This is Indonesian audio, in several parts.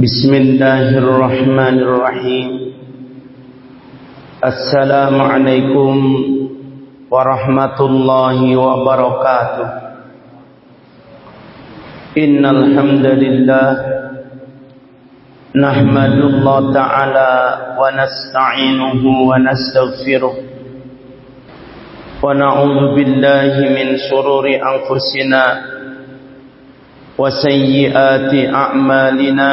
بسم الله الرحمن الرحيم السلام عليكم ورحمة الله وبركاته إن الحمد لله نحمد الله تعالى ونستعينه ونستغفره ونعوذ بالله من شرور أنفسنا وسيئات أعمالنا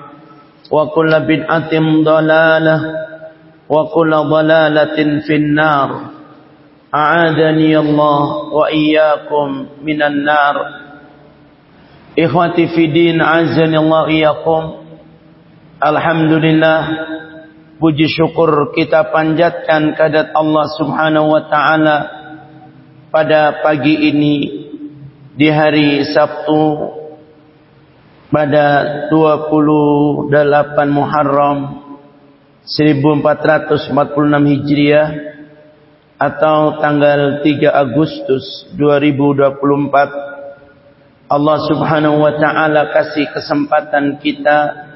وكل بدعة ضلالة وكل ضلالة في النار أعاذني الله وإياكم من النار إخوتي في دين عزني الله إياكم Alhamdulillah puji syukur kita panjatkan kepada Allah Subhanahu wa taala pada pagi ini di hari Sabtu pada 28 Muharram 1446 Hijriah atau tanggal 3 Agustus 2024 Allah Subhanahu wa taala kasih kesempatan kita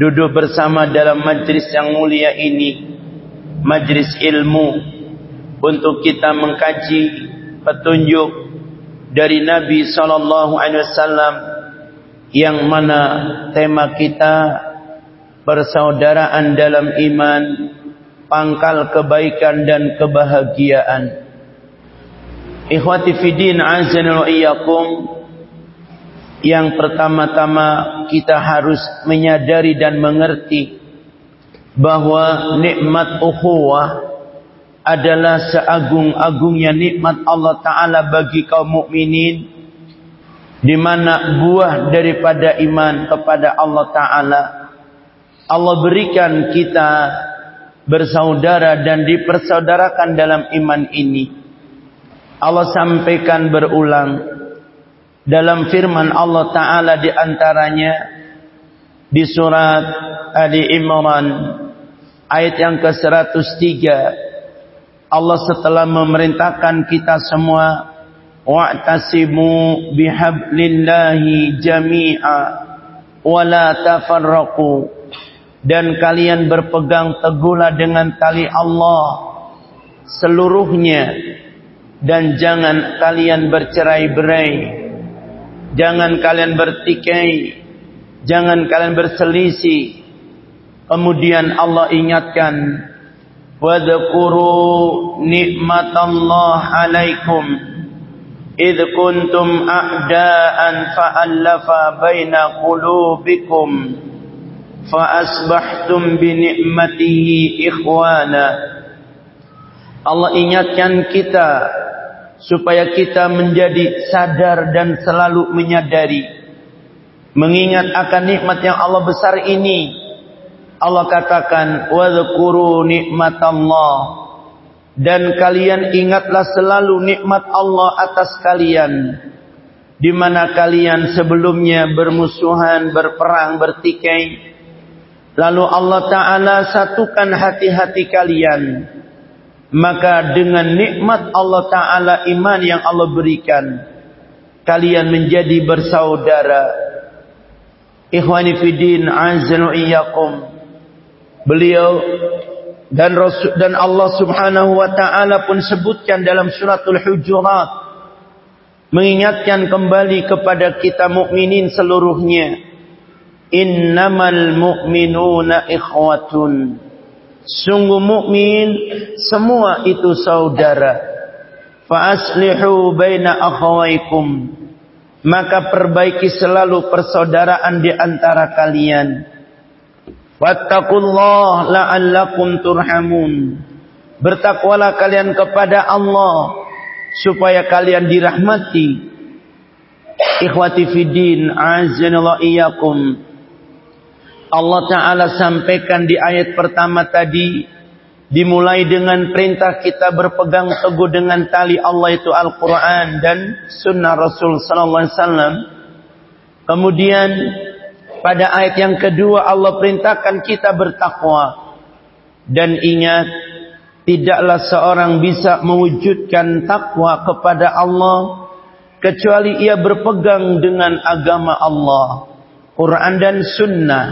duduk bersama dalam majlis yang mulia ini majlis ilmu untuk kita mengkaji petunjuk dari Nabi sallallahu alaihi wasallam yang mana tema kita persaudaraan dalam iman pangkal kebaikan dan kebahagiaan. Ikhwati fidin azan wa iyyakum. Yang pertama-tama kita harus menyadari dan mengerti bahwa nikmat ukhuwah adalah seagung-agungnya nikmat Allah taala bagi kaum mukminin di mana buah daripada iman kepada Allah taala Allah berikan kita bersaudara dan dipersaudarakan dalam iman ini. Allah sampaikan berulang dalam firman Allah Ta'ala di antaranya di surat Ali Imran ayat yang ke-103 Allah setelah memerintahkan kita semua wa'tasimu bihablillahi jami'a wa dan kalian berpegang teguhlah dengan tali Allah seluruhnya dan jangan kalian bercerai-berai Jangan kalian bertikai. Jangan kalian berselisih. Kemudian Allah ingatkan. Wadhkuru nikmatallah alaikum. إذ a'daan fa'allafa baina qulubikum فأصبحتم بنعمته إخوانا Allah ingatkan kita supaya kita menjadi sadar dan selalu menyadari mengingat akan nikmat yang Allah besar ini Allah katakan wadhkuru nikmatallah dan kalian ingatlah selalu nikmat Allah atas kalian di mana kalian sebelumnya bermusuhan berperang bertikai Lalu Allah Ta'ala satukan hati-hati kalian. Maka dengan nikmat Allah Ta'ala iman yang Allah berikan. Kalian menjadi bersaudara. Ikhwani azanu. Beliau dan Rasul dan Allah Subhanahu wa taala pun sebutkan dalam suratul Hujurat mengingatkan kembali kepada kita mukminin seluruhnya. Innamal mu'minuna ikhwatun. Sungguh mukmin semua itu saudara. Fa aslihu baina akhawaykum maka perbaiki selalu persaudaraan di antara kalian wattaqullah la'allakum turhamun. Bertakwalah kalian kepada Allah supaya kalian dirahmati. Ikhwati fiddin azanallahu iyyakum. Allah Ta'ala sampaikan di ayat pertama tadi dimulai dengan perintah kita berpegang teguh dengan tali Allah itu Al-Quran dan Sunnah Rasul Sallallahu Alaihi Wasallam. Kemudian pada ayat yang kedua Allah perintahkan kita bertakwa dan ingat tidaklah seorang bisa mewujudkan takwa kepada Allah kecuali ia berpegang dengan agama Allah, Quran dan Sunnah.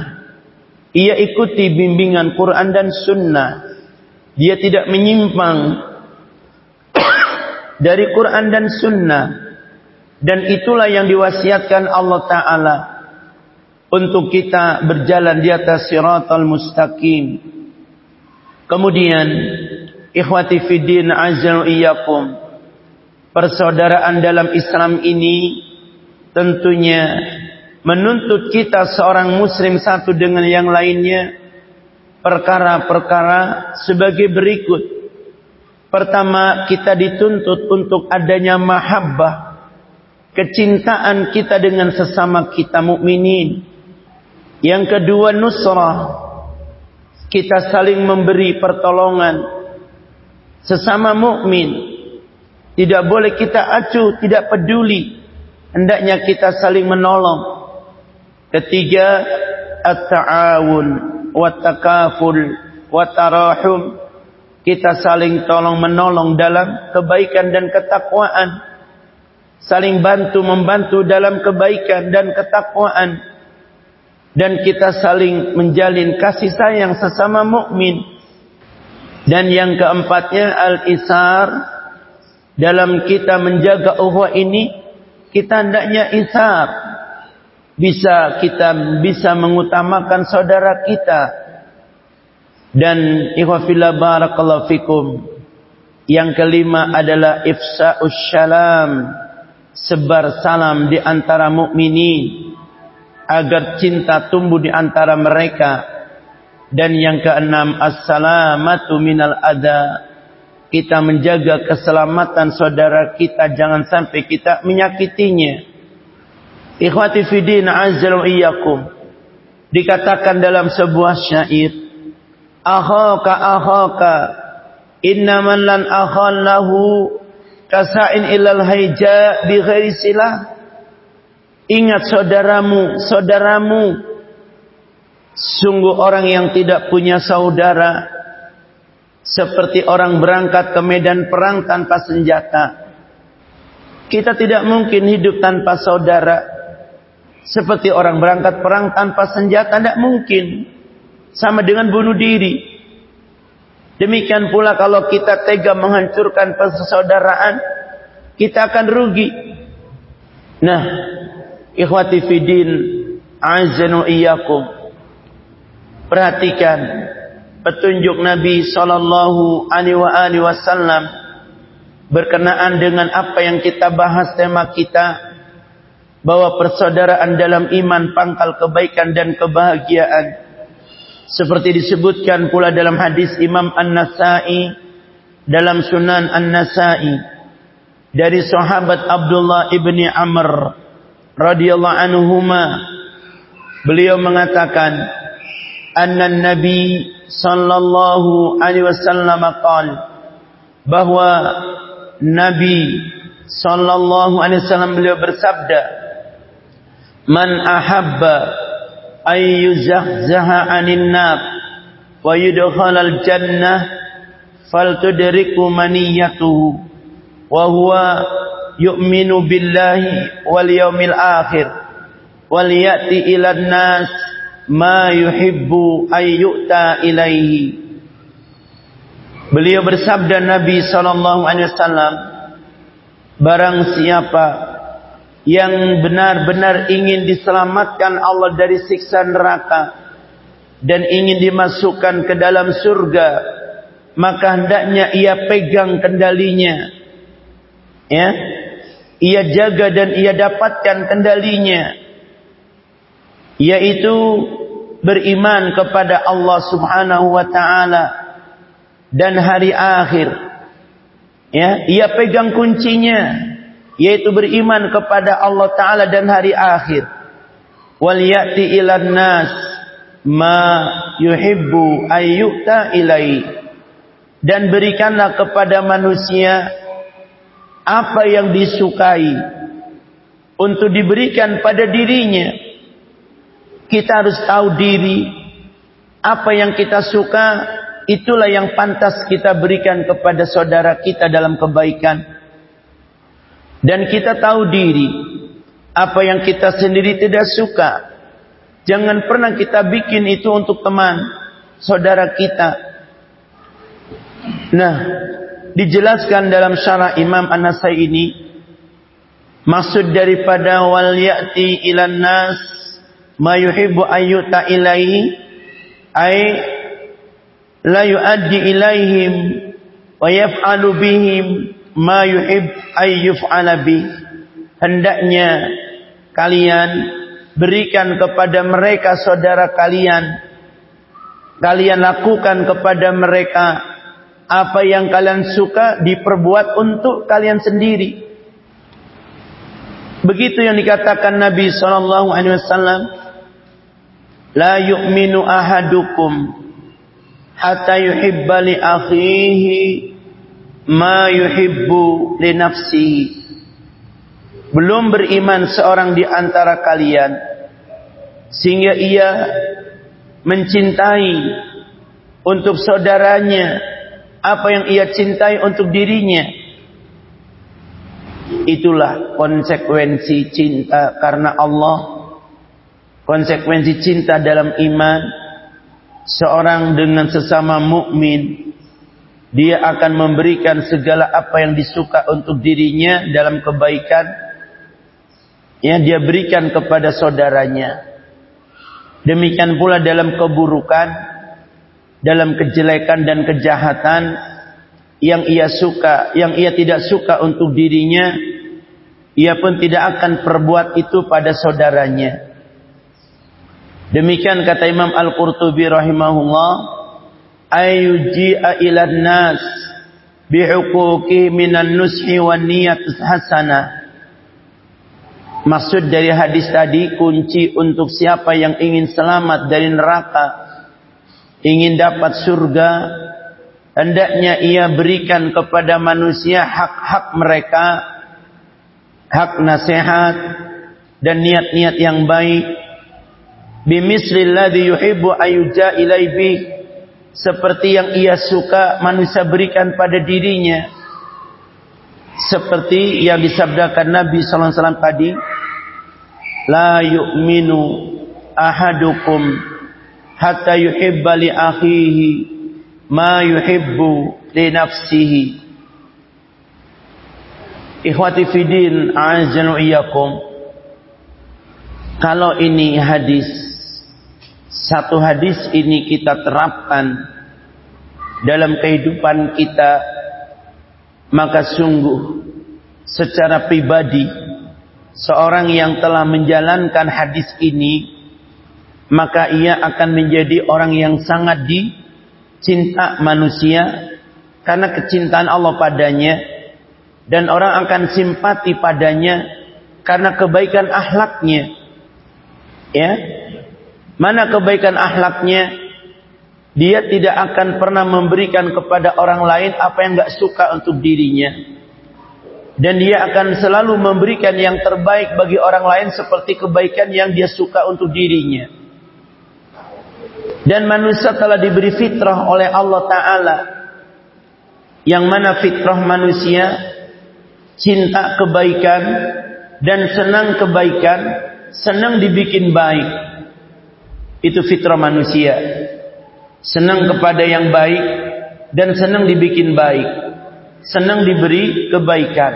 Ia ikuti bimbingan Quran dan Sunnah. Dia tidak menyimpang dari Quran dan Sunnah. Dan itulah yang diwasiatkan Allah Ta'ala. Untuk kita berjalan di atas siratal mustaqim. Kemudian. Ikhwati fiddin azal iyakum. Persaudaraan dalam Islam ini. Tentunya menuntut kita seorang muslim satu dengan yang lainnya perkara-perkara sebagai berikut. Pertama, kita dituntut untuk adanya mahabbah, kecintaan kita dengan sesama kita mukminin. Yang kedua, nusrah. Kita saling memberi pertolongan sesama mukmin. Tidak boleh kita acuh, tidak peduli. Hendaknya kita saling menolong. Ketiga, at-ta'awun wa takaful wa tarahum. Kita saling tolong menolong dalam kebaikan dan ketakwaan. Saling bantu membantu dalam kebaikan dan ketakwaan. Dan kita saling menjalin kasih sayang sesama mukmin. Dan yang keempatnya al-isar dalam kita menjaga uhwah ini kita hendaknya isar. Bisa kita bisa mengutamakan saudara kita. Dan ikhwafillah barakallahu fikum yang kelima adalah ifsa'us salam sebar salam di antara mukminin agar cinta tumbuh di antara mereka dan yang keenam assalamatu minal kita menjaga keselamatan saudara kita jangan sampai kita menyakitinya Ikhwati fidin iyyakum. Dikatakan dalam sebuah syair, "Akhaka akhaka innaman lan akhan kasa'in ilal haija bi ghairi silah." Ingat saudaramu, saudaramu sungguh orang yang tidak punya saudara seperti orang berangkat ke medan perang tanpa senjata. Kita tidak mungkin hidup tanpa saudara. Seperti orang berangkat perang tanpa senjata tidak mungkin. Sama dengan bunuh diri. Demikian pula kalau kita tega menghancurkan persaudaraan, kita akan rugi. Nah, ikhwati fidin, azanu iyyakum. Perhatikan petunjuk Nabi wasallam berkenaan dengan apa yang kita bahas tema kita bahwa persaudaraan dalam iman pangkal kebaikan dan kebahagiaan seperti disebutkan pula dalam hadis Imam An-Nasai dalam Sunan An-Nasai dari sahabat Abdullah ibni Amr radhiyallahu anhuma beliau mengatakan anna nabi sallallahu alaihi wasallam qala bahwa nabi sallallahu alaihi wasallam beliau bersabda man ahabba ay yuzahzaha 'anil nar wa yudkhalal jannah faltudriku maniyatuhu wa huwa yu'minu billahi wal yawmil akhir wal ya'ti ila nas ma yuhibbu ay yu'ta ilaihi Beliau bersabda Nabi sallallahu alaihi wasallam barang siapa yang benar-benar ingin diselamatkan Allah dari siksa neraka dan ingin dimasukkan ke dalam surga maka hendaknya ia pegang kendalinya. Ya ia jaga dan ia dapatkan kendalinya. Yaitu beriman kepada Allah Subhanahu wa taala dan hari akhir. Ya ia pegang kuncinya yaitu beriman kepada Allah taala dan hari akhir. Wal yati ilan nas ma yuhibbu ayyuta ilai. Dan berikanlah kepada manusia apa yang disukai untuk diberikan pada dirinya kita harus tahu diri apa yang kita suka itulah yang pantas kita berikan kepada saudara kita dalam kebaikan dan kita tahu diri apa yang kita sendiri tidak suka. Jangan pernah kita bikin itu untuk teman, saudara kita. Nah, dijelaskan dalam syarah Imam An-Nasai ini maksud daripada wal ya'ti ilan nas ma yuhibbu ayyuta ilaihi ay la yuaddi ilaihim wa yaf'alu bihim ma yuhib ayyuf alabi hendaknya kalian berikan kepada mereka saudara kalian kalian lakukan kepada mereka apa yang kalian suka diperbuat untuk kalian sendiri. Begitu yang dikatakan Nabi sallallahu alaihi wasallam la yu'minu ahadukum hatta yuhibba li akhihi ma yuhibbu li nafsihi. Belum beriman seorang di antara kalian sehingga ia mencintai untuk saudaranya apa yang ia cintai untuk dirinya. Itulah konsekuensi cinta karena Allah. Konsekuensi cinta dalam iman. Seorang dengan sesama mukmin dia akan memberikan segala apa yang disuka untuk dirinya dalam kebaikan. Yang dia berikan kepada saudaranya. Demikian pula dalam keburukan, dalam kejelekan dan kejahatan yang ia suka, yang ia tidak suka untuk dirinya, ia pun tidak akan perbuat itu pada saudaranya. Demikian kata Imam Al-Qurtubi rahimahullah, ayuji'a ila nas bihuquqi minan nushi wan niyat hasanah Maksud dari hadis tadi kunci untuk siapa yang ingin selamat dari neraka, ingin dapat surga, hendaknya ia berikan kepada manusia hak-hak mereka, hak nasihat dan niat-niat yang baik. Bimislil ladzi yuhibbu ayuja ilaihi seperti yang ia suka manusia berikan pada dirinya seperti yang disabdakan Nabi wasallam tadi la yu'minu ahadukum hatta yuhibba li akhihi ma yuhibbu li nafsihi. Ikhwati fidin a'azanu iyyakum. Kalau ini hadis satu hadis ini kita terapkan dalam kehidupan kita maka sungguh secara pribadi seorang yang telah menjalankan hadis ini maka ia akan menjadi orang yang sangat dicinta manusia karena kecintaan Allah padanya dan orang akan simpati padanya karena kebaikan akhlaknya. Ya mana kebaikan akhlaknya? Dia tidak akan pernah memberikan kepada orang lain apa yang enggak suka untuk dirinya. Dan dia akan selalu memberikan yang terbaik bagi orang lain seperti kebaikan yang dia suka untuk dirinya dan manusia telah diberi fitrah oleh Allah Ta'ala. Yang mana fitrah manusia cinta kebaikan dan senang kebaikan, senang dibikin baik. Itu fitrah manusia. Senang kepada yang baik dan senang dibikin baik. Senang diberi kebaikan.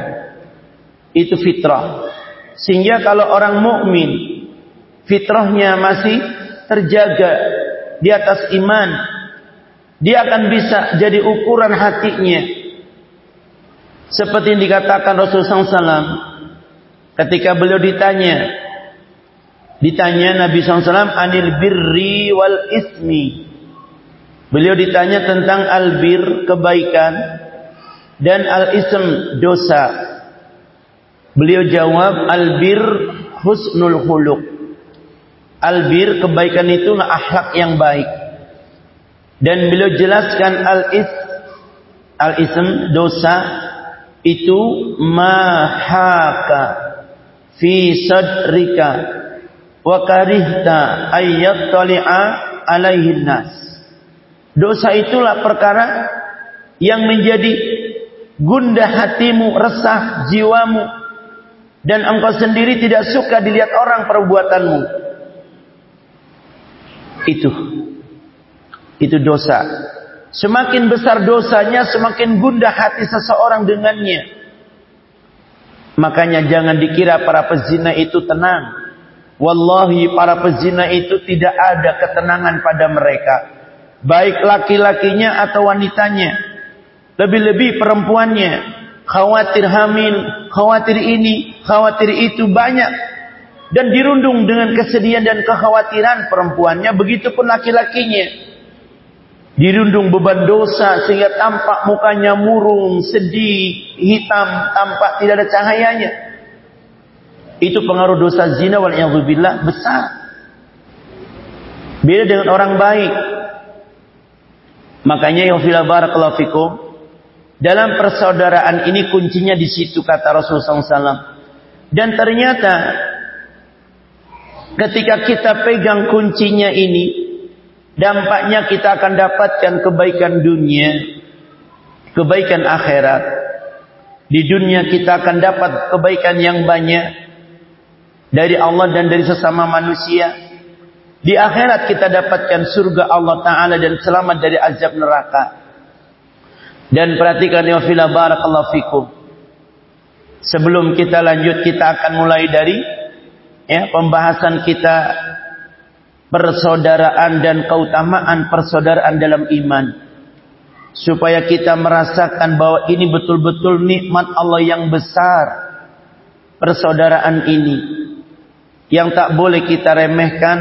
Itu fitrah. Sehingga kalau orang mukmin fitrahnya masih terjaga di atas iman, dia akan bisa jadi ukuran hatinya. Seperti yang dikatakan Rasulullah SAW ketika beliau ditanya, ditanya Nabi SAW anil birri wal ismi. Beliau ditanya tentang albir kebaikan dan al ism dosa. Beliau jawab albir husnul khuluq. Albir kebaikan itu akhlak yang baik. Dan beliau jelaskan al-is al-ism dosa itu mahaka fi sadrika wa karihta ayyat tali'a alaihi nas. Dosa itulah perkara yang menjadi gundah hatimu, resah jiwamu dan engkau sendiri tidak suka dilihat orang perbuatanmu. Itu. Itu dosa. Semakin besar dosanya, semakin gundah hati seseorang dengannya. Makanya jangan dikira para pezina itu tenang. Wallahi para pezina itu tidak ada ketenangan pada mereka. Baik laki-lakinya atau wanitanya. Lebih-lebih perempuannya. Khawatir hamil, khawatir ini, khawatir itu banyak dan dirundung dengan kesedihan dan kekhawatiran perempuannya begitu pun laki-lakinya dirundung beban dosa sehingga tampak mukanya murung, sedih, hitam, tampak tidak ada cahayanya. Itu pengaruh dosa zina wal billah besar. Beda dengan orang baik. Makanya ya fila barakallahu fikum dalam persaudaraan ini kuncinya di situ kata Rasulullah SAW. Dan ternyata Ketika kita pegang kuncinya ini, dampaknya kita akan dapatkan kebaikan dunia, kebaikan akhirat. Di dunia kita akan dapat kebaikan yang banyak dari Allah dan dari sesama manusia. Di akhirat kita dapatkan surga Allah Ta'ala dan selamat dari azab neraka. Dan perhatikan ya fila fikum. Sebelum kita lanjut kita akan mulai dari ya pembahasan kita persaudaraan dan keutamaan persaudaraan dalam iman. Supaya kita merasakan bahwa ini betul-betul nikmat Allah yang besar persaudaraan ini. Yang tak boleh kita remehkan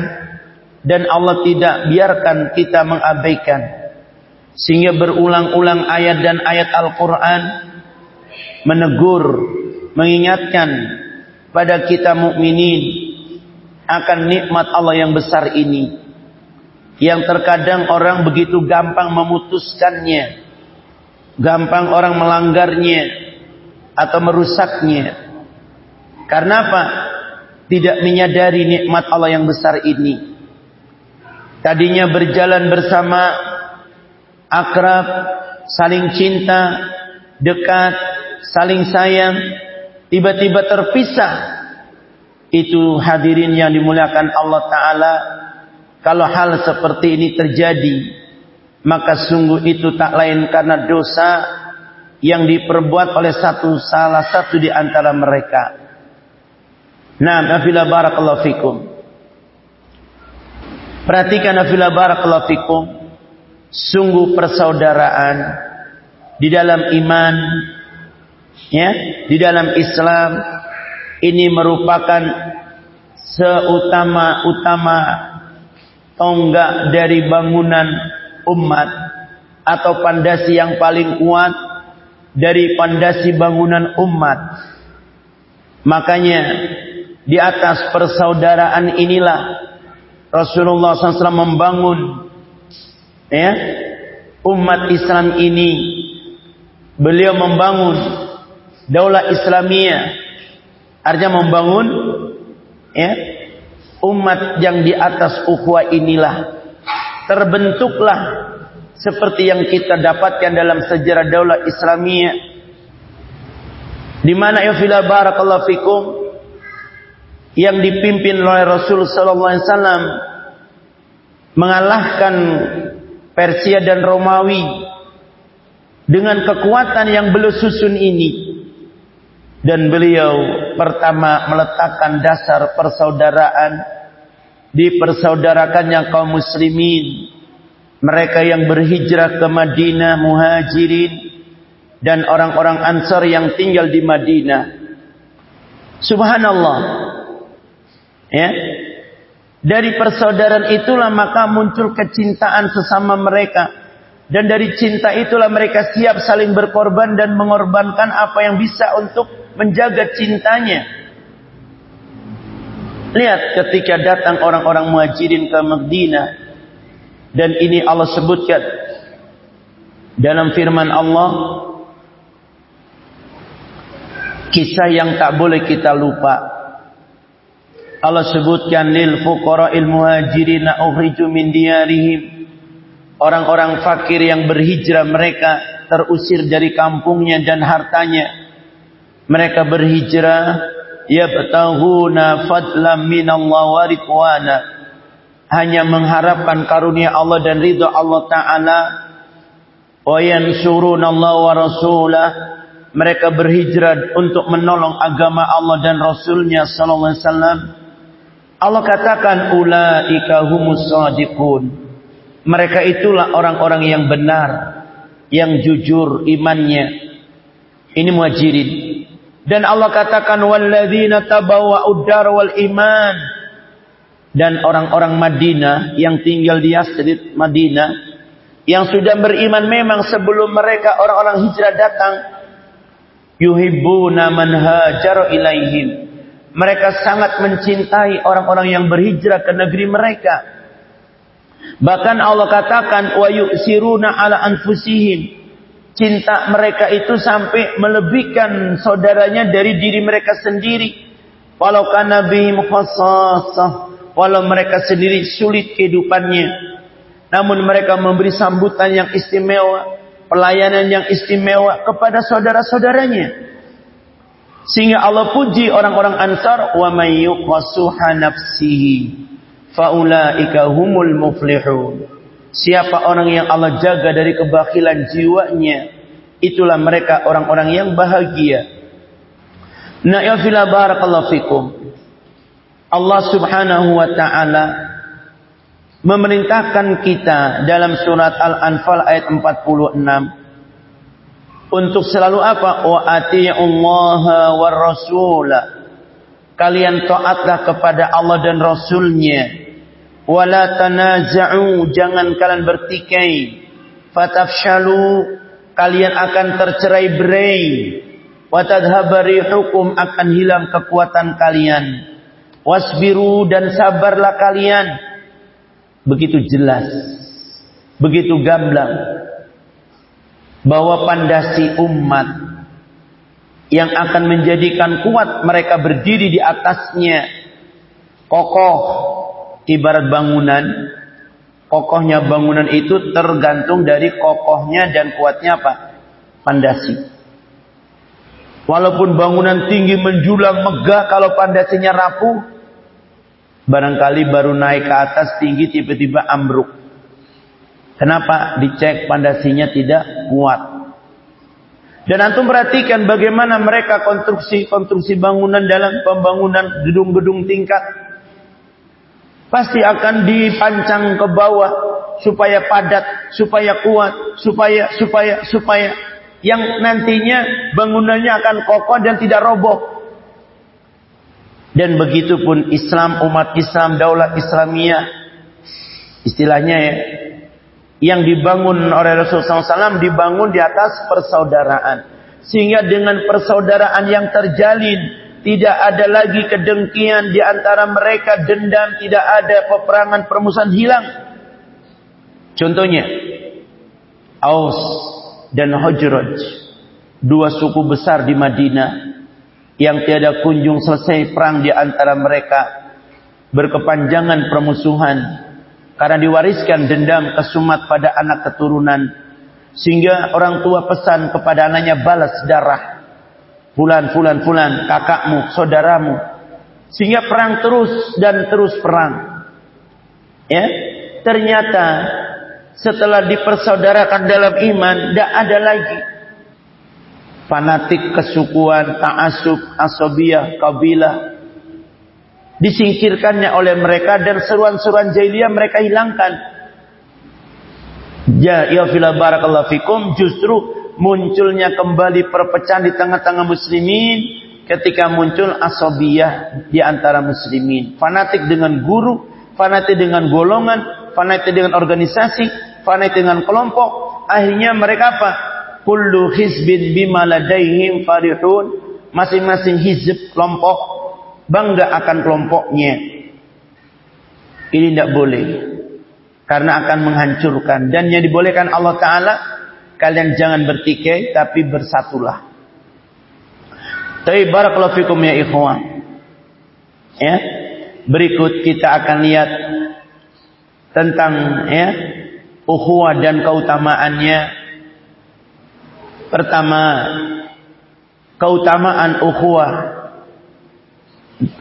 dan Allah tidak biarkan kita mengabaikan. Sehingga berulang-ulang ayat dan ayat Al-Qur'an menegur mengingatkan pada kita mukminin akan nikmat Allah yang besar ini. Yang terkadang orang begitu gampang memutuskannya gampang orang melanggarnya atau merusaknya. Karena apa? Tidak menyadari nikmat Allah yang besar ini. Tadinya berjalan bersama akrab saling cinta dekat saling sayang tiba-tiba terpisah itu hadirin yang dimuliakan Allah taala kalau hal seperti ini terjadi maka sungguh itu tak lain karena dosa yang diperbuat oleh satu salah satu di antara mereka. Nah, afila barakallahu fikum. Perhatikan afila barakallahu fikum. Sungguh persaudaraan di dalam iman ya di dalam Islam ini merupakan seutama-utama tonggak dari bangunan umat atau pandasi yang paling kuat dari pandasi bangunan umat. Makanya di atas persaudaraan inilah Rasulullah SAW membangun ya umat Islam ini. Beliau membangun daulah Islamiyah. Artinya membangun ya umat yang di atas ukhuwah inilah. Terbentuklah seperti yang kita dapatkan dalam sejarah daulah Islamiyah. Di mana ya fila barakallahu fikum yang dipimpin oleh Rasul sallallahu alaihi wasallam mengalahkan Persia dan Romawi dengan kekuatan yang beliau susun ini dan beliau pertama meletakkan dasar persaudaraan dipersaudarakannya kaum muslimin. Mereka yang berhijrah ke Madinah muhajirin dan orang-orang ansar yang tinggal di Madinah. Subhanallah. Ya. Dari persaudaraan itulah maka muncul kecintaan sesama mereka. Dan dari cinta itulah mereka siap saling berkorban dan mengorbankan apa yang bisa untuk menjaga cintanya. Lihat ketika datang orang-orang muhajirin ke Madinah. Dan ini Allah sebutkan. Dalam firman Allah. Kisah yang tak boleh kita lupa. Allah sebutkan lil fuqara'il muhajirin ukhriju min diyarihim. Orang-orang fakir yang berhijrah mereka terusir dari kampungnya dan hartanya. Mereka berhijrah yabtahuna fadlam minallah wa ridwana. Hanya mengharapkan karunia Allah dan ridha Allah taala. Wa yansuruna Allah wa rasulah. Mereka berhijrah untuk menolong agama Allah dan Rasulnya sallallahu alaihi wasallam Allah katakan ulaika humus shadiqun. Mereka itulah orang-orang yang benar, yang jujur imannya. Ini muhajirin. Dan Allah katakan walladzina tabawwa'ud dar wal iman. Dan orang-orang Madinah yang tinggal di Yasrib Madinah yang sudah beriman memang sebelum mereka orang-orang hijrah datang yuhibbuna man hajar ilaihim mereka sangat mencintai orang-orang yang berhijrah ke negeri mereka. Bahkan Allah katakan wa yu'siruna ala anfusihim. Cinta mereka itu sampai melebihkan saudaranya dari diri mereka sendiri. Walau kana bihim. Walau mereka sendiri sulit kehidupannya. Namun mereka memberi sambutan yang istimewa. Pelayanan yang istimewa kepada saudara-saudaranya. Sehingga Allah puji orang-orang Ansar wa may yuqasuha nafsihi faulaika humul muflihun. Siapa orang yang Allah jaga dari kebakilan jiwanya, itulah mereka orang-orang yang bahagia. Nah, ya fila barakallahu fikum. Allah Subhanahu wa taala memerintahkan kita dalam surat Al-Anfal ayat 46 untuk selalu apa? Wa ati'ullaha war rasul. Kalian taatlah kepada Allah dan Rasulnya. Wala tanaza'u, jangan kalian bertikai. Fatafshalu, kalian akan tercerai berai. Watadhabari hukum akan hilang kekuatan kalian. Wasbiru dan sabarlah kalian. Begitu jelas. Begitu gamblang bahwa pandasi umat yang akan menjadikan kuat mereka berdiri di atasnya kokoh ibarat bangunan. Kokohnya bangunan itu tergantung dari kokohnya dan kuatnya apa? Pandasi walaupun bangunan tinggi menjulang megah kalau pandasinya rapuh barangkali baru naik ke atas tinggi tiba-tiba ambruk. Kenapa? Dicek pandasinya tidak kuat? Dan antum perhatikan bagaimana mereka konstruksi-konstruksi bangunan dalam pembangunan gedung-gedung tingkat. Pasti akan dipancang ke bawah supaya padat, supaya kuat, supaya supaya supaya yang nantinya bangunannya akan kokoh dan tidak roboh. Dan begitu pun Islam, umat Islam, daulah Islamiyah Istilahnya ya, yang dibangun oleh Rasulullah SAW dibangun di atas persaudaraan. Sehingga dengan persaudaraan yang terjalin, tidak ada lagi kedengkian di antara mereka, dendam, tidak ada peperangan, permusuhan hilang. Contohnya, Aus dan Hujraj, dua suku besar di Madinah yang tiada kunjung selesai perang di antara mereka, berkepanjangan permusuhan, karena diwariskan dendam kesumat pada anak keturunan. Sehingga orang tua pesan kepada anaknya balas darah. Fulan, fulan, fulan, kakakmu, saudaramu. Sehingga perang terus dan terus perang. Ya, ternyata setelah dipersaudarakan dalam iman, tidak ada lagi fanatik kesukuan, ta'asub, asobiyah, kabilah, disingkirkannya oleh mereka dan seruan-seruan jahiliyah mereka hilangkan. Ya, ya barakallahu fikum justru munculnya kembali perpecahan di tengah-tengah muslimin ketika muncul asobiyah di antara muslimin. Fanatik dengan guru, fanatik dengan golongan, fanatik dengan organisasi, fanatik dengan kelompok. Akhirnya mereka apa? Kullu hizbin bima ladaihim farihun. Masing-masing hizb kelompok bangga akan kelompoknya. Ini tidak boleh. Karena akan menghancurkan. Dan yang dibolehkan Allah Ta'ala, kalian jangan bertikai, tapi bersatulah. Tapi fikum ya ikhwan. Ya. Berikut kita akan lihat tentang ya ukhuwah dan keutamaannya. Pertama, keutamaan ukhuwah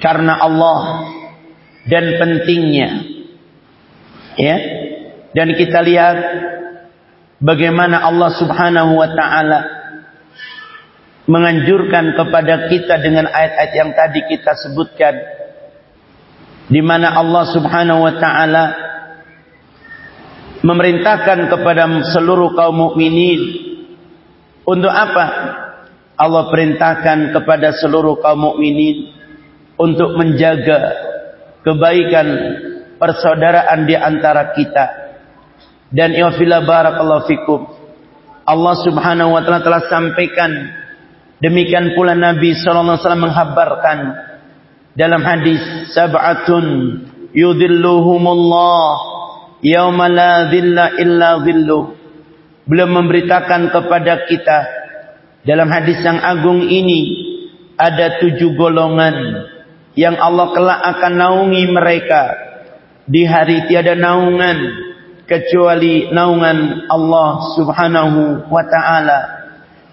karena Allah dan pentingnya ya dan kita lihat bagaimana Allah Subhanahu wa taala menganjurkan kepada kita dengan ayat-ayat yang tadi kita sebutkan di mana Allah Subhanahu wa taala memerintahkan kepada seluruh kaum mukminin untuk apa? Allah perintahkan kepada seluruh kaum mukminin untuk menjaga kebaikan persaudaraan di antara kita. Dan ya barakallahu fikum. Allah Subhanahu wa taala telah sampaikan demikian pula Nabi wasallam menghabarkan dalam hadis sab'atun yudhilluhumullah yauma la dhilla illa dhilluh. Beliau memberitakan kepada kita dalam hadis yang agung ini ada tujuh golongan yang Allah kelak akan naungi mereka di hari tiada naungan kecuali naungan Allah Subhanahu wa taala.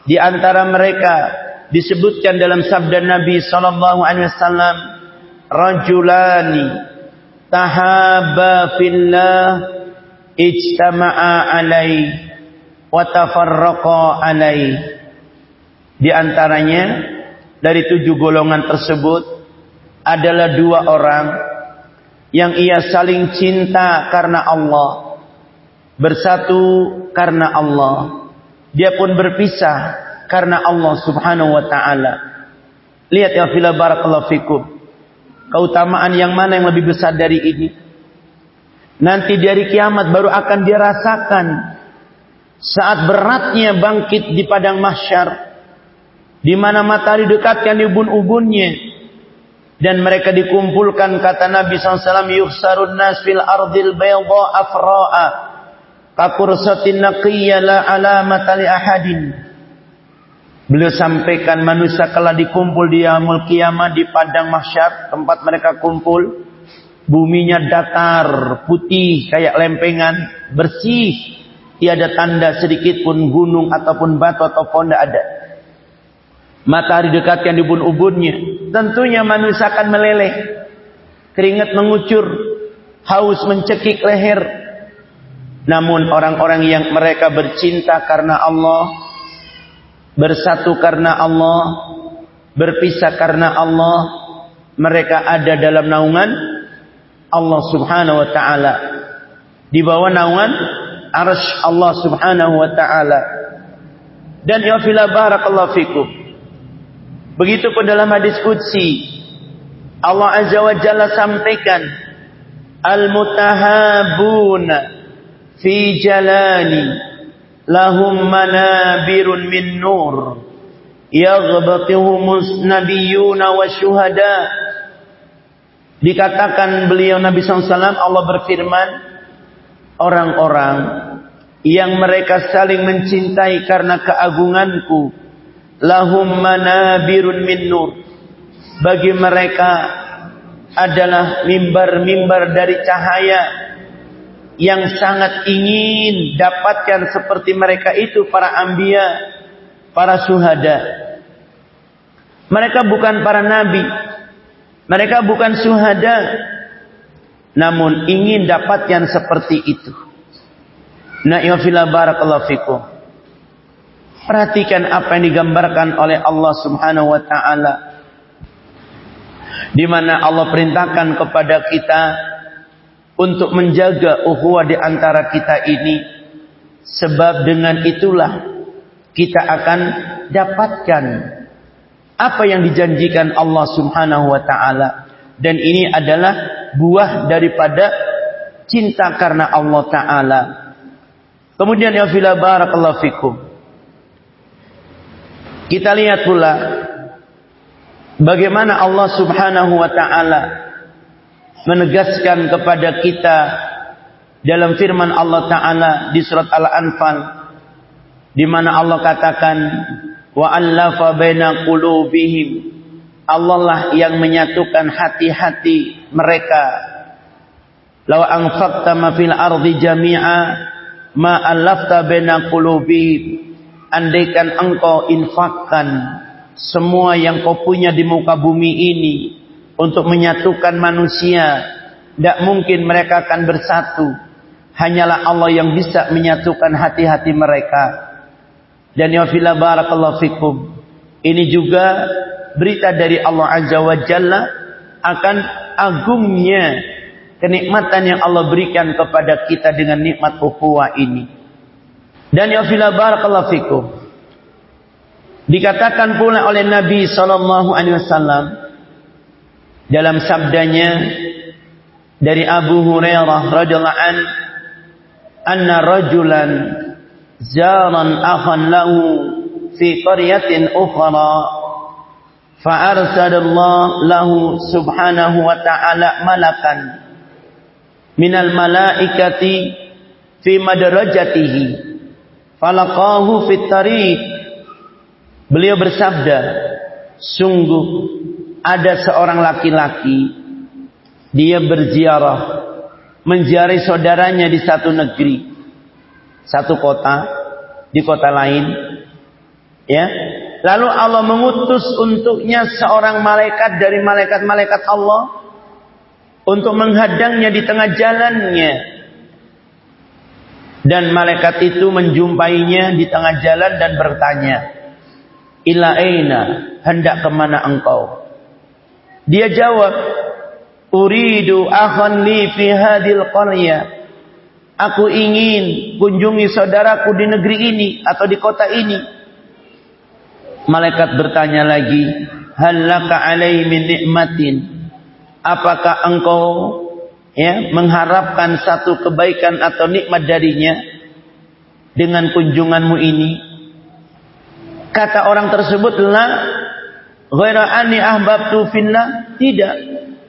Di antara mereka disebutkan dalam sabda Nabi sallallahu alaihi wasallam rajulani tahabba fillah ijtama'a alai wa tafarraqa alai di antaranya dari tujuh golongan tersebut adalah dua orang yang ia saling cinta karena Allah, bersatu karena Allah. Dia pun berpisah karena Allah Subhanahu wa taala. Lihat ya fila barakallahu fikum. Keutamaan yang mana yang lebih besar dari ini? Nanti dari kiamat baru akan dirasakan saat beratnya bangkit di padang mahsyar di mana matahari dekatkan di ubun-ubunnya dan mereka dikumpulkan kata Nabi SAW yuhsarun nas fil ardil bayda afra'a kakursatin naqiyya la alamata li ahadin Beliau sampaikan manusia kala dikumpul di yaumul kiamah di padang mahsyar tempat mereka kumpul buminya datar putih kayak lempengan bersih tiada tanda sedikit pun gunung ataupun batu atau pohon ada Matahari dekatkan di ubun-ubunnya. Tentunya manusia akan meleleh. Keringat mengucur. Haus mencekik leher. Namun orang-orang yang mereka bercinta karena Allah. Bersatu karena Allah. Berpisah karena Allah. Mereka ada dalam naungan Allah subhanahu wa ta'ala. Di bawah naungan arsh Allah subhanahu wa ta'ala. Dan ya fila barakallahu fikum. Begitupun dalam hadis Qudsi Allah Azza wa Jalla sampaikan Al-mutahabuna fi jalani lahum manabirun min nur. Yaghbatuhumus nabiyyuna wasyuhada Dikatakan beliau Nabi SAW Allah berfirman orang-orang yang mereka saling mencintai karena keagunganku lahum manabirun min nur. Bagi mereka adalah mimbar-mimbar dari cahaya yang sangat ingin dapatkan seperti mereka itu para ambia, para suhada. Mereka bukan para nabi, mereka bukan suhada, namun ingin dapatkan seperti itu. Na'iyafillah barakallahu fikum. Perhatikan apa yang digambarkan oleh Allah Subhanahu wa taala. Di mana Allah perintahkan kepada kita untuk menjaga ukhuwah di antara kita ini sebab dengan itulah kita akan dapatkan apa yang dijanjikan Allah Subhanahu wa taala dan ini adalah buah daripada cinta karena Allah taala. Kemudian ya fila barakallahu fikum. Kita lihat pula bagaimana Allah Subhanahu wa taala menegaskan kepada kita dalam firman Allah taala di surat Al-Anfal di mana Allah katakan wa allafa baina qulubihim. Allah lah yang menyatukan hati-hati mereka. Law anfaqta ma fil ardi jami'a ma allafta baina qulubihim. Andaikan engkau infakkan semua yang kau punya di muka bumi ini untuk menyatukan manusia tidak mungkin mereka akan bersatu hanyalah Allah yang bisa menyatukan hati-hati mereka dan ya fila barakallahu fikum. Ini juga berita dari Allah Azza wa Jalla akan agungnya kenikmatan yang Allah berikan kepada kita dengan nikmat ukhuwah ini. Dan ya fila barakallahu fikum. Dikatakan pula oleh Nabi sallallahu alaihi wasallam dalam sabdanya dari Abu Hurairah radhiyallahu an anna rajulan زارا أخا له في قرية أخرى فأرسل الله له سبحانه وتعالى ملكا من الملائكة في مدرجته falaqahu fit tariq beliau bersabda sungguh ada seorang laki-laki dia berziarah menziarahi saudaranya di satu negeri satu kota di kota lain ya. Lalu Allah mengutus untuknya seorang malaikat dari malaikat-malaikat Allah untuk menghadangnya di tengah jalannya. Dan malaikat itu menjumpainya di tengah jalan dan bertanya ila aina? Hendak ke mana engkau dia jawab uridu akhan li fi hadil qaryah Aku ingin kunjungi saudaraku di negeri ini atau di kota ini. Malaikat bertanya lagi, "Halaka alaihi min nikmatin?" Apakah engkau ya mengharapkan satu kebaikan atau nikmat darinya dengan kunjunganmu ini? Kata orang tersebut, "La ghaira anni ahbabtu fillah." Tidak.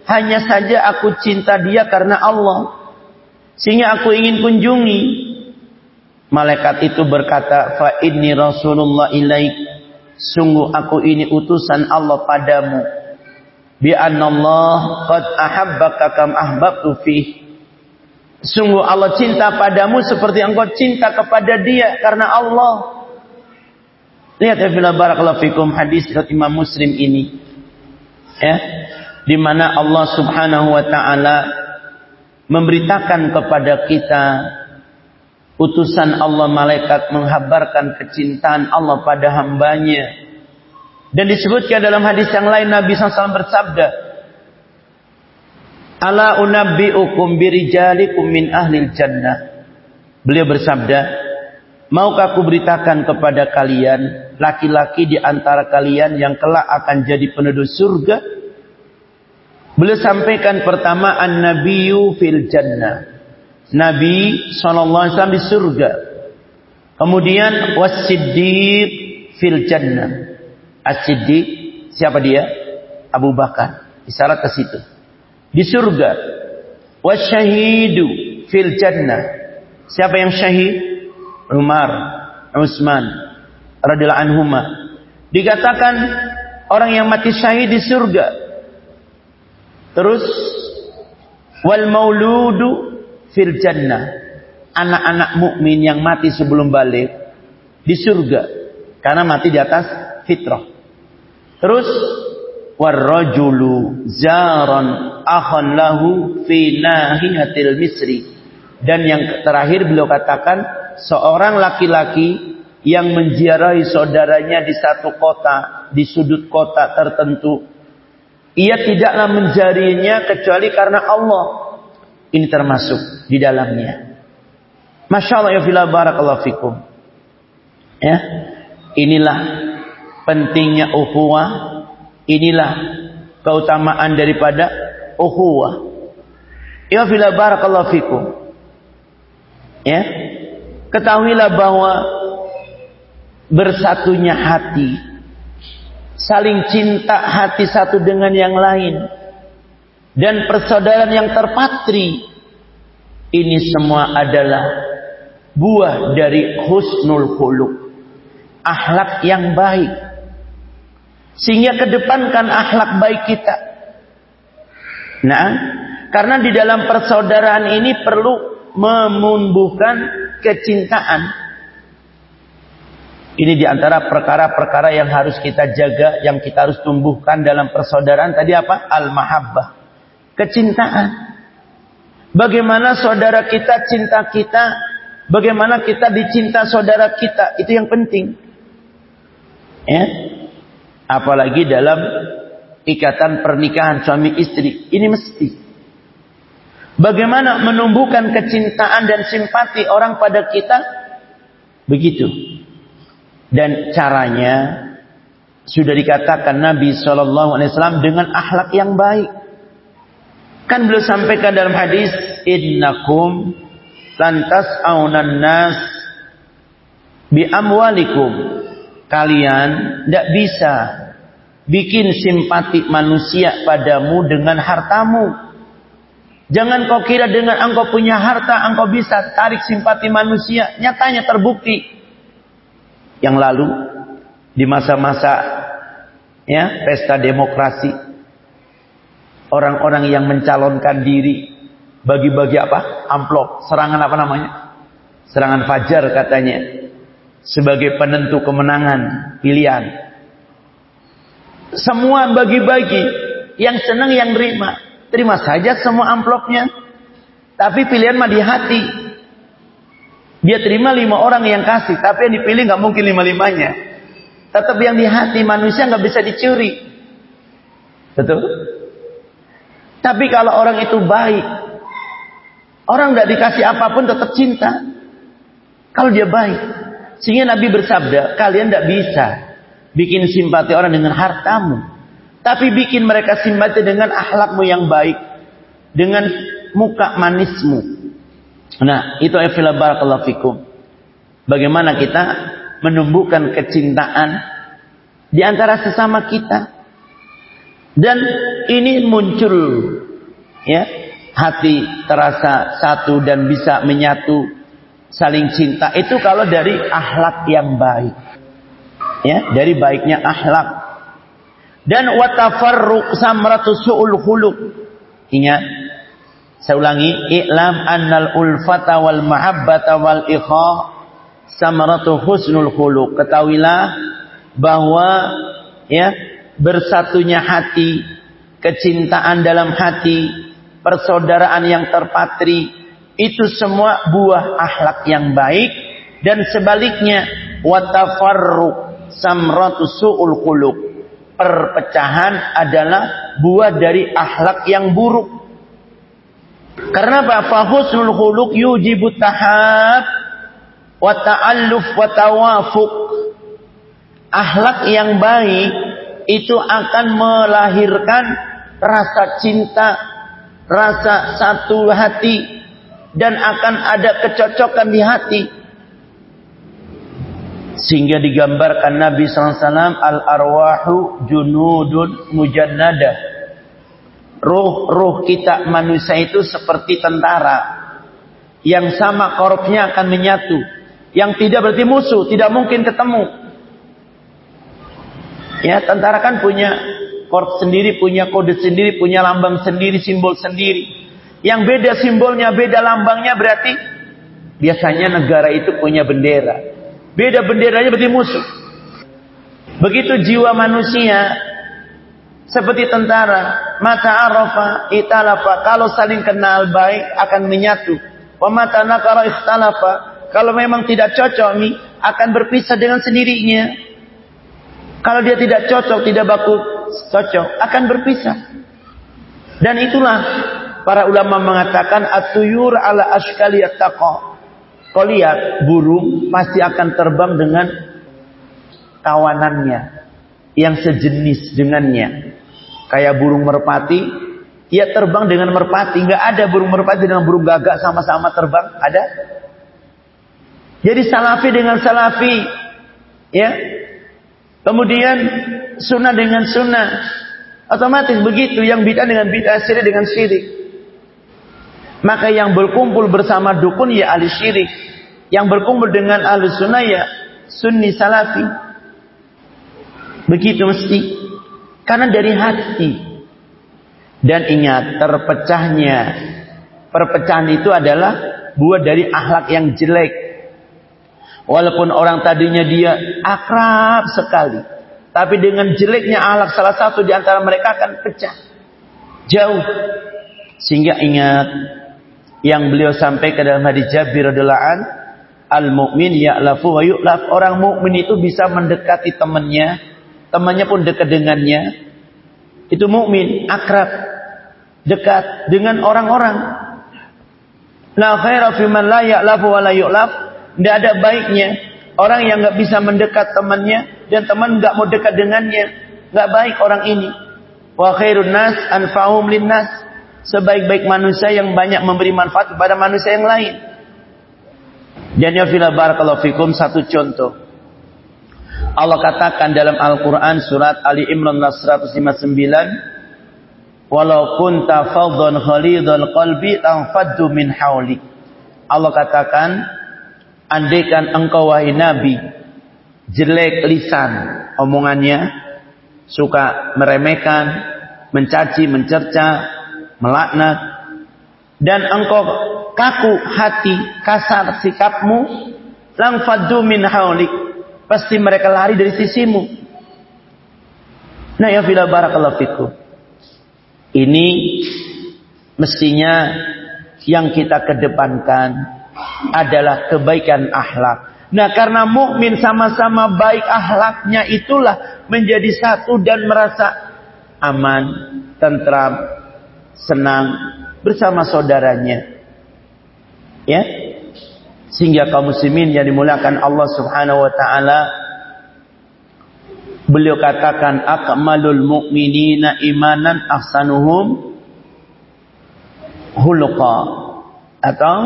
Hanya saja aku cinta dia karena Allah. Sehingga aku ingin kunjungi. Malaikat itu berkata, Fa inni Rasulullah ilaik. Sungguh aku ini utusan Allah padamu. Bi Allah qad ahabbaka kam ahbabtu fih. Sungguh Allah cinta padamu seperti engkau cinta kepada dia karena Allah. Lihat ya barakallahu fikum hadis dari Imam Muslim ini. Ya, di mana Allah Subhanahu wa taala memberitakan kepada kita utusan Allah malaikat menghabarkan kecintaan Allah pada hambanya dan disebutkan dalam hadis yang lain Nabi SAW bersabda Ala unabbi'ukum birijalikum min ahlil jannah Beliau bersabda Maukah aku beritakan kepada kalian Laki-laki di antara kalian yang kelak akan jadi penduduk surga Beliau sampaikan pertama an-nabiyyu fil jannah. Nabi SAW di surga. Kemudian was-siddiq fil jannah. As-siddiq siapa dia? Abu Bakar. Isyarat ke situ. Di surga. Wasyahidu fil jannah. Siapa yang syahid? Umar, Utsman radhiyallahu anhuma. Dikatakan orang yang mati syahid di surga. Terus wal mauludu fil jannah. Anak-anak mukmin yang mati sebelum balik di surga karena mati di atas fitrah. Terus warrajulu zaran akhan lahu fi nahiyatil misri. Dan yang terakhir beliau katakan seorang laki-laki yang menziarahi saudaranya di satu kota, di sudut kota tertentu. Ia tidaklah menjarinya kecuali karena Allah. Ini termasuk di dalamnya. Masya Allah ya fila barakallahu fikum. Ya. Inilah pentingnya ukhuwah. Inilah keutamaan daripada ukhuwah. Ya fila barakallahu fikum. Ya. Ketahuilah bahwa bersatunya hati, saling cinta hati satu dengan yang lain, dan persaudaraan yang terpatri. Ini semua adalah buah dari husnul khuluq, akhlak yang baik. Sehingga kedepankan akhlak baik kita. Nah, karena di dalam persaudaraan ini perlu menumbuhkan kecintaan ini di antara perkara-perkara yang harus kita jaga, yang kita harus tumbuhkan dalam persaudaraan. Tadi apa? Al-mahabbah. Kecintaan. Bagaimana saudara kita cinta kita, bagaimana kita dicinta saudara kita, itu yang penting. Ya. Apalagi dalam ikatan pernikahan suami istri, ini mesti. Bagaimana menumbuhkan kecintaan dan simpati orang pada kita? Begitu. Dan caranya sudah dikatakan Nabi Shallallahu Alaihi Wasallam dengan akhlak yang baik. Kan beliau sampaikan dalam hadis, Innakum lantas aunan nas bi amwalikum. Kalian tidak bisa bikin simpati manusia padamu dengan hartamu. Jangan kau kira dengan engkau punya harta, engkau bisa tarik simpati manusia. Nyatanya terbukti. Yang lalu di masa-masa ya pesta demokrasi orang-orang yang mencalonkan diri bagi-bagi apa? Amplop. Serangan apa namanya? Serangan fajar katanya. Sebagai penentu kemenangan pilihan. Semua bagi-bagi. Yang senang yang terima terima saja semua amplopnya tapi pilihan mah di hati dia terima lima orang yang kasih, tapi yang dipilih nggak mungkin lima-limanya. Tetap yang di hati manusia nggak bisa dicuri. Betul? Tapi kalau orang itu baik, orang nggak dikasih apa pun tetap cinta. Kalau dia baik, sehingga Nabi bersabda, kalian tidak bisa bikin simpati orang dengan hartamu, tapi bikin mereka simpati dengan akhlakmu yang baik, dengan muka manismu, Nah, itu afila barakallahu fikum. Bagaimana kita menumbuhkan kecintaan di antara sesama kita. Dan ini muncul ya, hati terasa satu dan bisa menyatu saling cinta itu kalau dari akhlak yang baik. Ya, dari baiknya akhlak. Dan watafarruq samratu su'ul khuluq. Ingat, saya ulangi, i'lam annal ulfata wal mahabbata wal ikha samaratu husnul khuluq. Ketahuilah bahwa ya bersatunya hati, kecintaan dalam hati, persaudaraan yang terpatri itu semua buah akhlak yang baik dan sebaliknya watafarruq samratu su'ul khuluq. Perpecahan adalah buah dari akhlak yang buruk karena apa? Fahusnul khuluq yujibu tahab wa ta'alluf wa tawafuq. Akhlak yang baik itu akan melahirkan rasa cinta, rasa satu hati dan akan ada kecocokan di hati. Sehingga digambarkan Nabi SAW al-arwahu junudun mujannada. Ruh-ruh kita manusia itu seperti tentara. Yang sama korupnya akan menyatu. Yang tidak berarti musuh, tidak mungkin ketemu. Ya, tentara kan punya korp sendiri, punya kode sendiri, punya lambang sendiri, simbol sendiri. Yang beda simbolnya, beda lambangnya berarti biasanya negara itu punya bendera. Beda benderanya berarti musuh. Begitu jiwa manusia seperti tentara, mata arafa italafa. Kalau saling kenal baik akan menyatu. Wa mata nakara ikhtalafa. Kalau memang tidak cocok nih akan berpisah dengan sendirinya. Kalau dia tidak cocok, tidak baku cocok, akan berpisah. Dan itulah para ulama mengatakan atuyur ala ashkali taqa. Kau lihat burung pasti akan terbang dengan kawanannya yang sejenis dengannya kayak burung merpati, ia terbang dengan merpati. Nggak ada burung merpati dengan burung gagak sama-sama terbang. Ada? Jadi salafi dengan salafi, ya. Kemudian sunnah dengan sunnah. Otomatis begitu. Yang bid'ah dengan bid'ah, syirik dengan syirik. Maka yang berkumpul bersama dukun ya ahli syirik. Yang berkumpul dengan ahli sunnah ya sunni salafi. Begitu mesti. Karena dari hati. Dan ingat, terpecahnya perpecahan itu adalah buah dari akhlak yang jelek. Walaupun orang tadinya dia akrab sekali. Tapi dengan jeleknya akhlak salah satu di antara mereka akan pecah. Jauh. Sehingga ingat yang beliau sampaikan dalam hadis Jabir radhiyallahu an, al-mu'min ya'lafu wa yu'laf. Orang mukmin itu bisa mendekati temannya temannya pun dekat dengannya, itu mukmin, akrab, dekat dengan orang-orang. La khaira fi man la ya'lafu wa la yu'laf. Tidak ada baiknya orang yang nggak bisa mendekat temannya dan teman nggak mau dekat dengannya. Nggak baik orang ini. Wa khairun nas anfa'um linnas. Sebaik-baik manusia yang banyak memberi manfaat kepada manusia yang lain. Dan ya fila barakallahu fikum satu contoh. Allah katakan dalam Al-Quran surat Ali Imran 159 Walau kunta fadhan khalidhal qalbi faddu min hawlik Allah katakan Andaikan engkau wahai Nabi Jelek lisan omongannya Suka meremehkan Mencaci, mencerca Melaknat Dan engkau kaku hati Kasar sikapmu Lang faddu min hawlik Pasti mereka lari dari sisimu. Nah ya fila barakallahu fikum. Ini mestinya yang kita kedepankan adalah kebaikan akhlak. Nah karena mukmin sama-sama baik akhlaknya itulah menjadi satu dan merasa aman, tentram, senang bersama saudaranya. Ya, sehingga kaum muslimin yang dimuliakan Allah Subhanahu wa taala beliau katakan akmalul mu'minina imanan ahsanuhum huluqa atau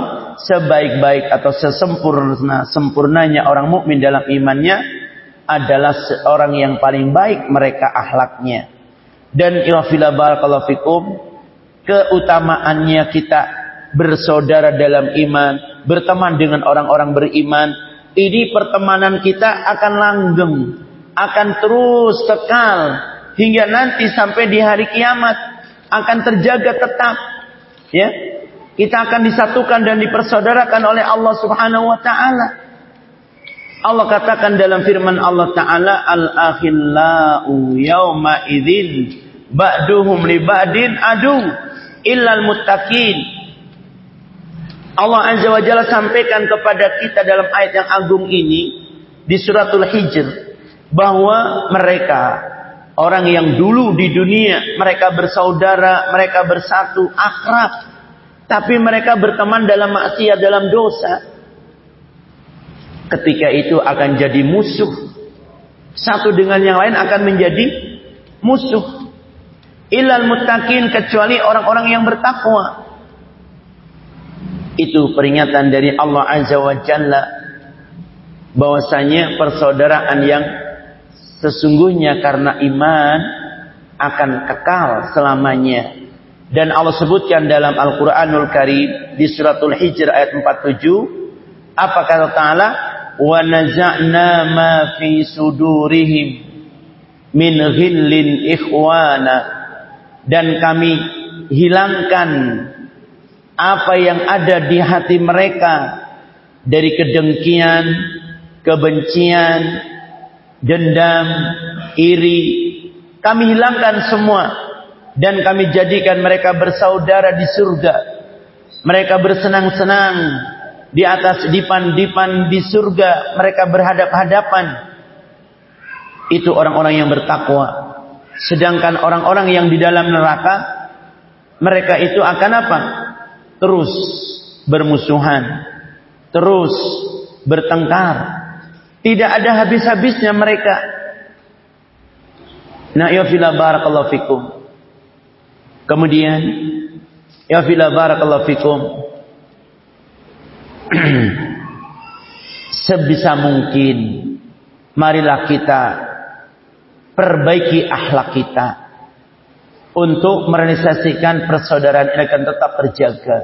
sebaik-baik atau sesempurna sempurnanya orang mukmin dalam imannya adalah seorang yang paling baik mereka akhlaknya dan ilafila barakallahu fikum keutamaannya kita bersaudara dalam iman berteman dengan orang-orang beriman, ini pertemanan kita akan langgeng, akan terus kekal hingga nanti sampai di hari kiamat akan terjaga tetap. Ya. Kita akan disatukan dan dipersaudarakan oleh Allah Subhanahu wa taala. Allah katakan dalam firman Allah taala al-akhillau yauma ba'duhum li ba'din adu illal muttaqin Allah Azza wa Jalla sampaikan kepada kita dalam ayat yang agung ini di suratul Hijr bahwa mereka orang yang dulu di dunia mereka bersaudara, mereka bersatu, akrab, tapi mereka berteman dalam maksiat, dalam dosa. Ketika itu akan jadi musuh. Satu dengan yang lain akan menjadi musuh. Ilal muttaqin kecuali orang-orang yang bertakwa. Itu peringatan dari Allah Azza wa Jalla bahwasanya persaudaraan yang sesungguhnya karena iman akan kekal selamanya. Dan Allah sebutkan dalam Al-Qur'anul Karim di suratul Hijr ayat 47 apa kata Ta'ala wa naza'na ma fi sudurihim min ghillin ikhwana dan kami hilangkan apa yang ada di hati mereka dari kedengkian, kebencian, dendam, iri. Kami hilangkan semua dan kami jadikan mereka bersaudara di surga. Mereka bersenang-senang di atas dipan-dipan di surga. Mereka berhadap-hadapan. Itu orang-orang yang bertakwa. Sedangkan orang-orang yang di dalam neraka, mereka itu akan apa? terus bermusuhan, terus bertengkar. Tidak ada habis-habisnya mereka. Nah, ya fila barakallahu fikum. Kemudian, ya fila barakallahu fikum. Sebisa mungkin marilah kita perbaiki akhlak kita untuk merealisasikan persaudaraan ini akan tetap terjaga.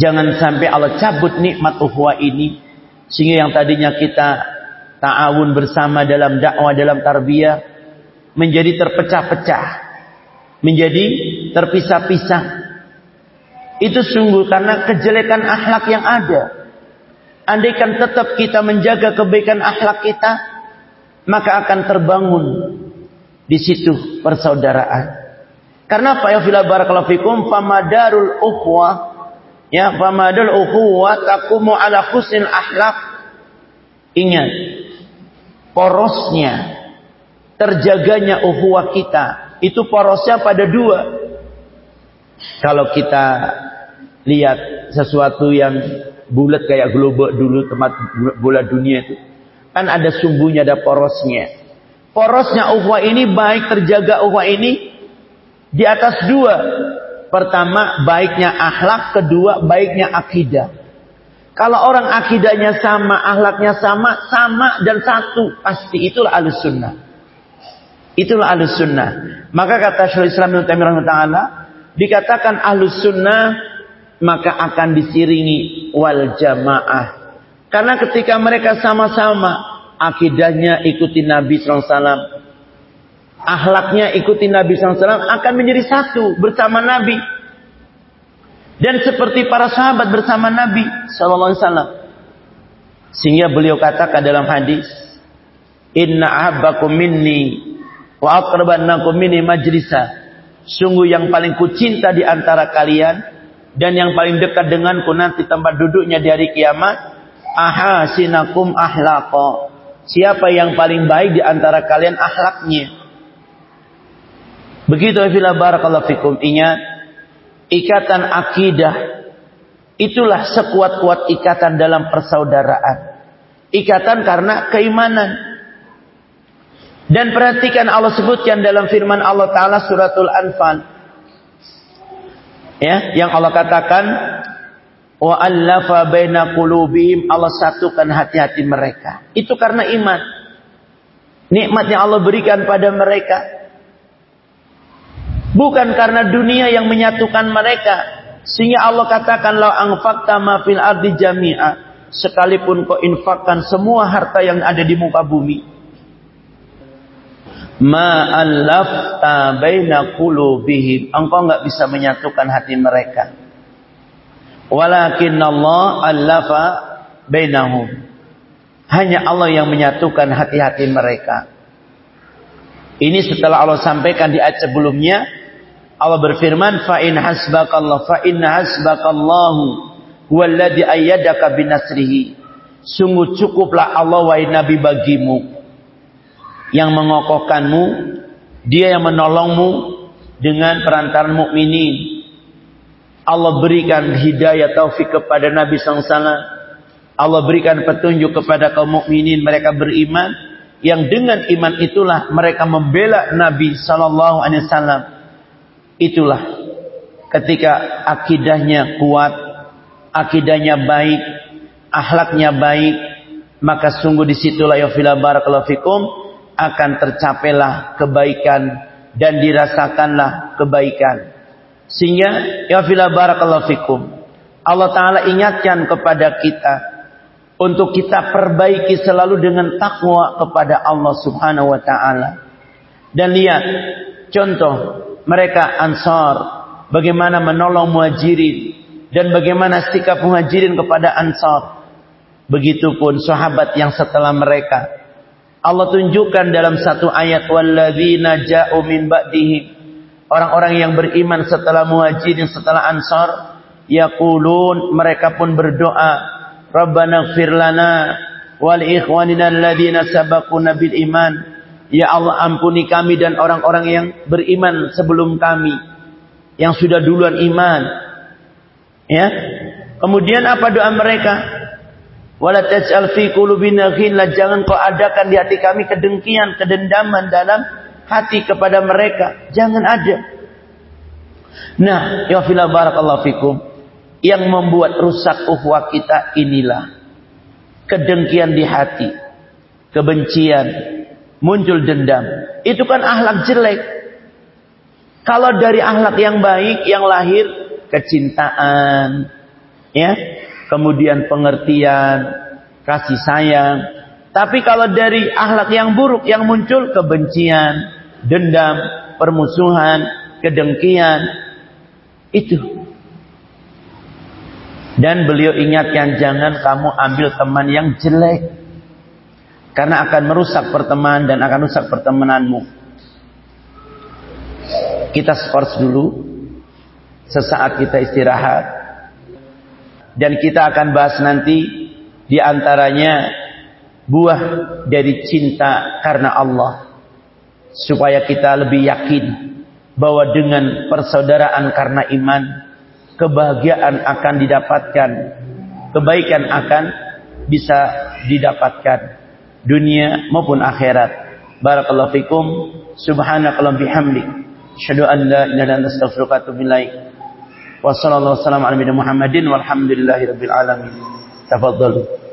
Jangan sampai Allah cabut nikmat uhwa ini sehingga yang tadinya kita ta'awun bersama dalam dakwah dalam tarbiyah menjadi terpecah-pecah, menjadi terpisah-pisah. Itu sungguh karena kejelekan akhlak yang ada. Andaikan tetap kita menjaga kebaikan akhlak kita, maka akan terbangun di situ persaudaraan. Karena apa ya fila barakallahu fikum famadarul ya famadul ukhuwah takumu ala husnil akhlak. Ingat porosnya terjaganya ukhuwah kita itu porosnya pada dua. Kalau kita lihat sesuatu yang bulat kayak globe dulu tempat bola dunia itu kan ada sumbunya ada porosnya. Porosnya ukhuwah ini baik terjaga ukhuwah ini di atas dua. Pertama, baiknya akhlak. Kedua, baiknya akidah. Kalau orang akidahnya sama, akhlaknya sama, sama dan satu. Pasti itulah alus sunnah. Itulah alus sunnah. Maka kata Syaikhul Islam Ibn Taimiyah Ta'ala, dikatakan alus sunnah, maka akan disiringi wal jamaah. Karena ketika mereka sama-sama, akidahnya ikuti Nabi SAW, Ahlaknya ikuti Nabi SAW akan menjadi satu bersama Nabi. Dan seperti para sahabat bersama Nabi SAW. Sehingga beliau katakan dalam hadis. Inna ahabbakum minni wa aqrabannakum minni majlisa. Sungguh yang paling kucinta di antara kalian dan yang paling dekat denganku nanti tempat duduknya di hari kiamat ahasinakum ahlaqa. Siapa yang paling baik di antara kalian akhlaknya? Begitu fila barakallahu fikum ingat ikatan akidah itulah sekuat-kuat ikatan dalam persaudaraan. Ikatan karena keimanan. Dan perhatikan Allah sebutkan dalam firman Allah Ta'ala suratul Anfal. Ya, yang Allah katakan wa allafa baina qulubihim Allah satukan hati-hati mereka. Itu karena iman. Nikmat yang Allah berikan pada mereka Bukan karena dunia yang menyatukan mereka. Sehingga Allah katakan la anfaqta ma fil ardi jami'a. Sekalipun kau infakkan semua harta yang ada di muka bumi. Ma allafta baina qulubihim. Engkau enggak bisa menyatukan hati mereka. Walakin Allah allafa bainahum. Hanya Allah yang menyatukan hati-hati mereka. Ini setelah Allah sampaikan di ayat sebelumnya Allah berfirman, "Fa in hasbakallah fa inna hasbakallahu huwallazi ayyadaka binasrihi." Sungguh cukuplah Allah wahai Nabi bagimu yang mengokohkanmu, Dia yang menolongmu dengan perantaran mukminin. Allah berikan hidayah taufik kepada Nabi SAW. Allah berikan petunjuk kepada kaum mukminin mereka beriman yang dengan iman itulah mereka membela Nabi sallallahu alaihi wasallam. Itulah ketika akidahnya kuat, akidahnya baik, akhlaknya baik, maka sungguh di situlah ya fila barakallahu fikum akan tercapailah kebaikan dan dirasakanlah kebaikan. Sehingga ya fila barakallahu fikum Allah taala ingatkan kepada kita untuk kita perbaiki selalu dengan takwa kepada Allah Subhanahu wa taala. Dan lihat contoh mereka Ansar bagaimana menolong Muhajirin dan bagaimana sikap Muhajirin kepada Ansar. Begitupun sahabat yang setelah mereka. Allah tunjukkan dalam satu ayat walladzina ja'u min ba'dihim orang-orang yang beriman setelah Muhajirin setelah Ansar yaqulun mereka pun berdoa Rabbana ighfir lana wal ikhwanina alladhina sabaquna bil iman. Ya Allah ampuni kami dan orang-orang yang beriman sebelum kami yang sudah duluan iman. Ya. Kemudian apa doa mereka? Wala taj'al fi qulubina ghillan jangan kau adakan di hati kami kedengkian, kedendaman dalam hati kepada mereka. Jangan ada. Nah, ya fila barakallahu fikum yang membuat rusak uhwah kita inilah kedengkian di hati, kebencian, muncul dendam. Itu kan ahlak jelek. Kalau dari ahlak yang baik yang lahir kecintaan, ya, kemudian pengertian, kasih sayang. Tapi kalau dari ahlak yang buruk yang muncul kebencian, dendam, permusuhan, kedengkian, itu dan beliau ingatkan jangan kamu ambil teman yang jelek. Karena akan merusak pertemanan dan akan rusak pertemananmu. Kita skors dulu. Sesaat kita istirahat. Dan kita akan bahas nanti di antaranya buah dari cinta karena Allah. Supaya kita lebih yakin bahwa dengan persaudaraan karena iman kebahagiaan akan didapatkan, kebaikan akan bisa didapatkan dunia maupun akhirat. Barakallahu fikum. Subhanakallahumma bihamdik. Asyhadu an la ilaha illa astaghfiruka wa atubu ilaik. Wa sallallahu wasallam ala Muhammadin walhamdulillahi rabbil alamin. Tafadhalu.